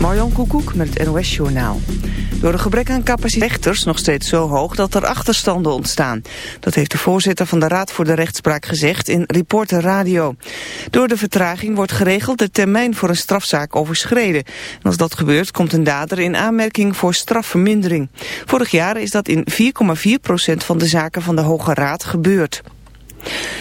Marjan Koekoek met het NOS-journaal. Door een gebrek aan capaciteit nog steeds zo hoog dat er achterstanden ontstaan. Dat heeft de voorzitter van de Raad voor de Rechtspraak gezegd in Reporter Radio. Door de vertraging wordt geregeld de termijn voor een strafzaak overschreden. En als dat gebeurt komt een dader in aanmerking voor strafvermindering. Vorig jaar is dat in 4,4% van de zaken van de Hoge Raad gebeurd.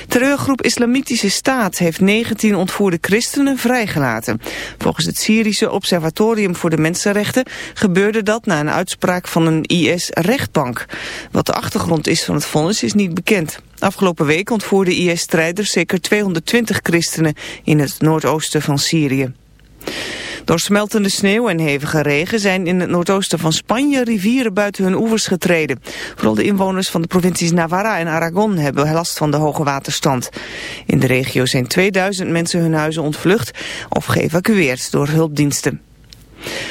Terreurgroep Islamitische Staat heeft 19 ontvoerde christenen vrijgelaten. Volgens het Syrische Observatorium voor de Mensenrechten gebeurde dat na een uitspraak van een IS-rechtbank. Wat de achtergrond is van het vonnis is niet bekend. Afgelopen week ontvoerden IS-strijders zeker 220 christenen in het noordoosten van Syrië. Door smeltende sneeuw en hevige regen zijn in het noordoosten van Spanje rivieren buiten hun oevers getreden. Vooral de inwoners van de provincies Navarra en Aragon hebben last van de hoge waterstand. In de regio zijn 2000 mensen hun huizen ontvlucht of geëvacueerd door hulpdiensten.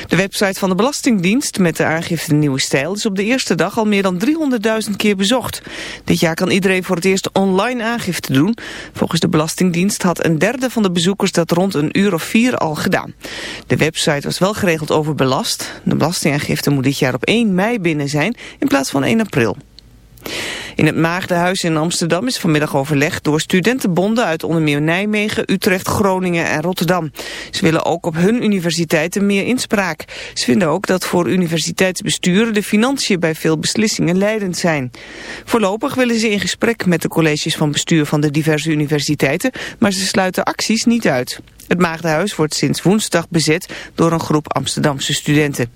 De website van de Belastingdienst met de aangifte Nieuwe Stijl is op de eerste dag al meer dan 300.000 keer bezocht. Dit jaar kan iedereen voor het eerst online aangifte doen. Volgens de Belastingdienst had een derde van de bezoekers dat rond een uur of vier al gedaan. De website was wel geregeld overbelast. De belastingaangifte moet dit jaar op 1 mei binnen zijn in plaats van 1 april. In het Maagdenhuis in Amsterdam is vanmiddag overlegd door studentenbonden uit onder meer Nijmegen, Utrecht, Groningen en Rotterdam. Ze willen ook op hun universiteiten meer inspraak. Ze vinden ook dat voor universiteitsbesturen de financiën bij veel beslissingen leidend zijn. Voorlopig willen ze in gesprek met de colleges van bestuur van de diverse universiteiten, maar ze sluiten acties niet uit. Het Maagdenhuis wordt sinds woensdag bezet door een groep Amsterdamse studenten.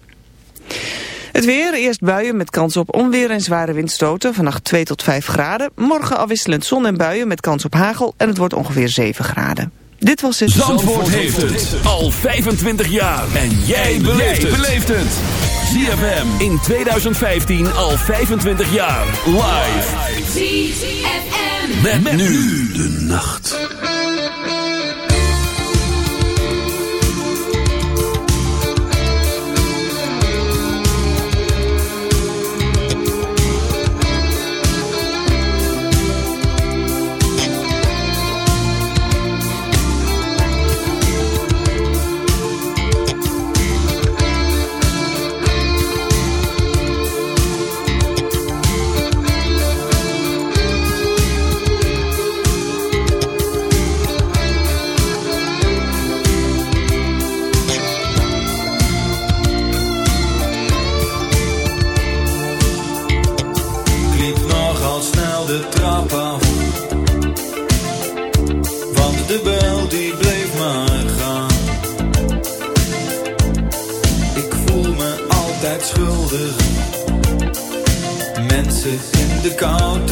Het weer, eerst buien met kans op onweer en zware windstoten. Vannacht 2 tot 5 graden. Morgen afwisselend zon en buien met kans op hagel. En het wordt ongeveer 7 graden. Dit was het... Zandvoort, heeft het al 25 jaar. En jij beleeft het. ZFM in 2015 al 25 jaar. Live. ZFM. met nu de nacht. koud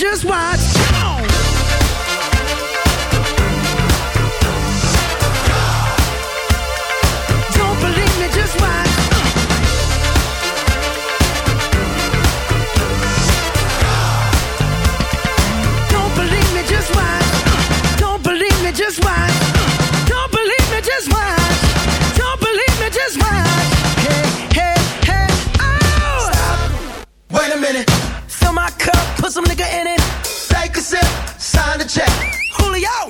just watch. Just watch. Don't believe me, just watch. Don't believe me, just watch. Hey, hey, hey, oh! Wait a minute put some nigga in it. Take a sip, sign the check. Julio